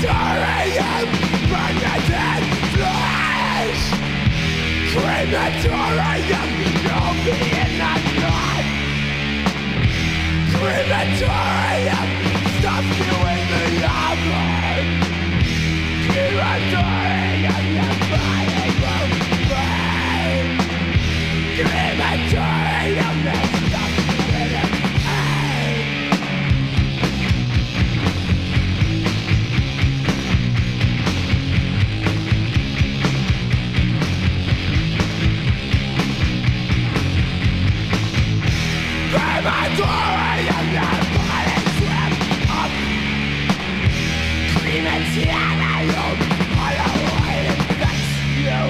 Crematorium, burning flesh. Crematorium, you'll be in the night. Crematorium, Crematorium, all the way infects you.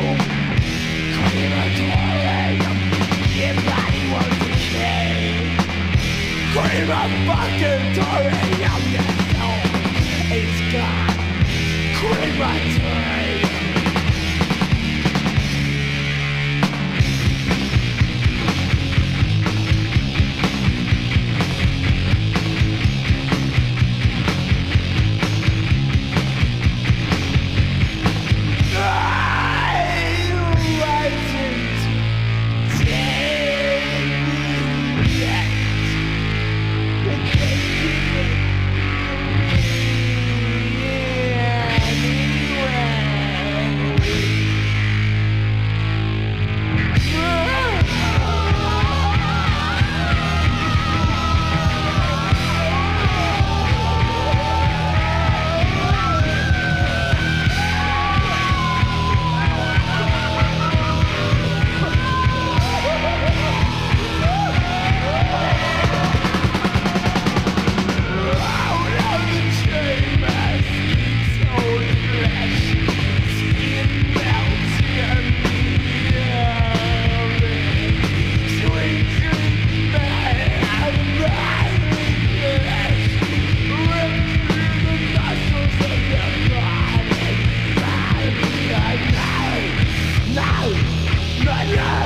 Crematorium, Yeah.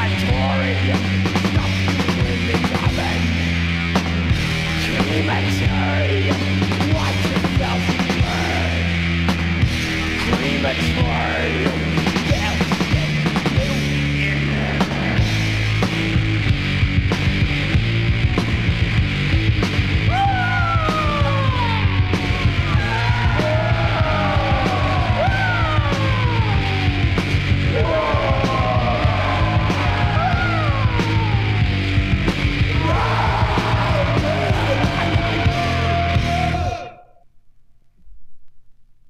No! No! Crematorium,